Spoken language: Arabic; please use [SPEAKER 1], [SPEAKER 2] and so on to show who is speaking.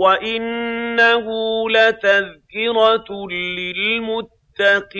[SPEAKER 1] وَإِنَّهُ لَتَذْكِرَةٌ لِّلْمُتَّقِينَ